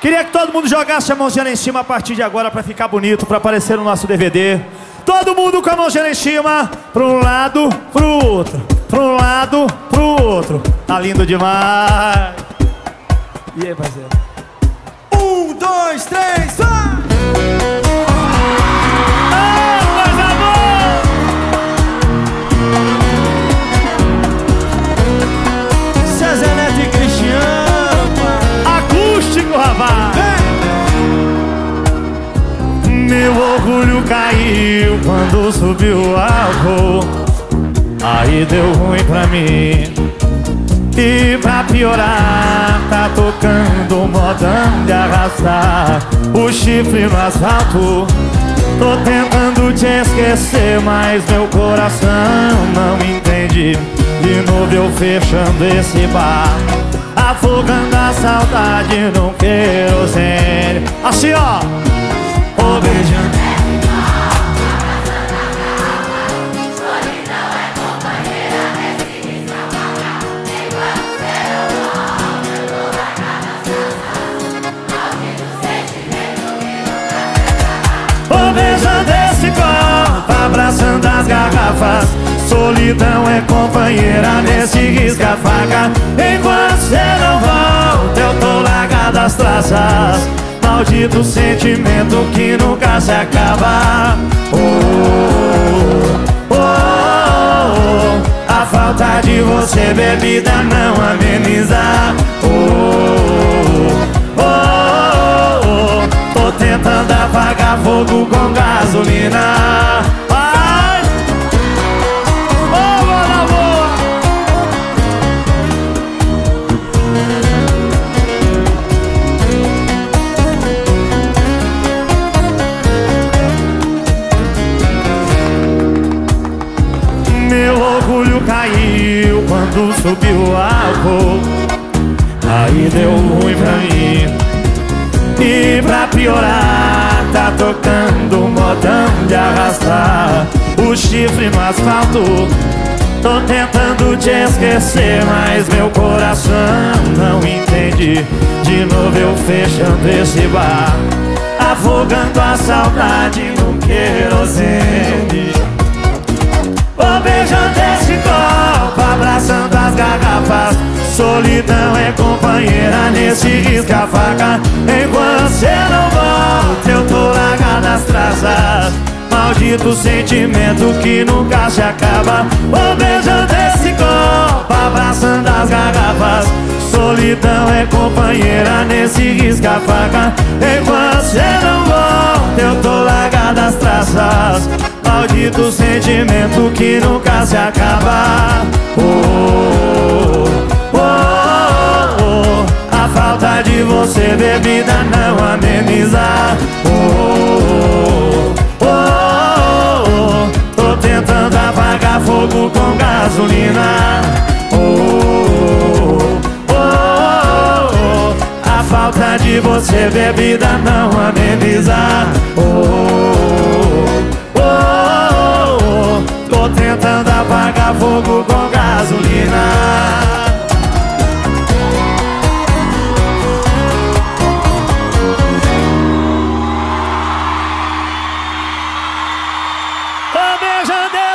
Queria que todo mundo jogasse a mãozinha lá em cima a partir de agora pra ficar bonito, pra aparecer no nosso DVD. Todo mundo com a mãozinha lá em cima, pra um lado, pro outro, pra um lado, pro outro. Tá lindo demais. E aí, parceiro? Um, dois, três, vai! Meu orgulho caiu quando subiu o álcool Aí deu ruim pra mim. E pra piorar, tá tocando modão de arrastar O chifre no asfalto. Tô tentando te esquecer, mas meu coração não entende. De novo eu fechando esse bar Afogando a saudade no querosene. Assim ó, garrafas Solidão é companheira nesse risca-faca. Enquanto cê não volta, eu tô largado as traças. Maldito sentimento que nunca se acaba. Oh, oh, oh, oh. A falta de você, bebida, não ameniza. Oh, oh, oh, oh. Tô tentando apagar fogo com gasolina quando subiu o álcool Aí deu ruim pra mim. E pra piorar, tá tocando modão de arrastar O chifre no asfalto. Tô tentando te esquecer, mas meu coração não entende. De novo eu fechando esse bar Afogando a saudade no querosene. Beijando Solidão é companheira nesse risca-faca. Enquanto cê não volta, eu tô largado nas traças. Maldito sentimento que nunca se acaba. Ô beijando esse copo, abraçando as garrafas. Solidão é companheira nesse risca-faca. Enquanto cê não volta, eu tô largado nas traças. Maldito sentimento que nunca se acaba. Oh, falta de você, bebida, não ameniza oh, oh, oh, oh. Tô tentando apagar fogo com gasolina oh, oh, oh, oh. A falta de você, bebida, não ameniza oh, oh, oh, oh. Tô tentando apagar fogo com gasolina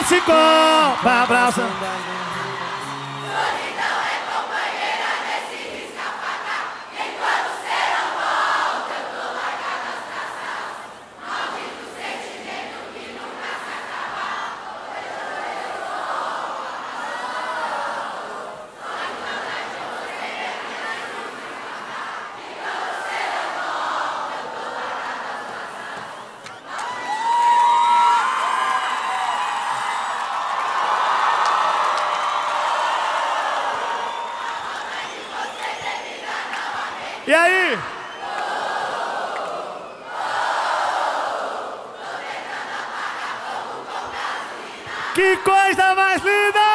beijando esse copo, E aí? Que coisa mais linda!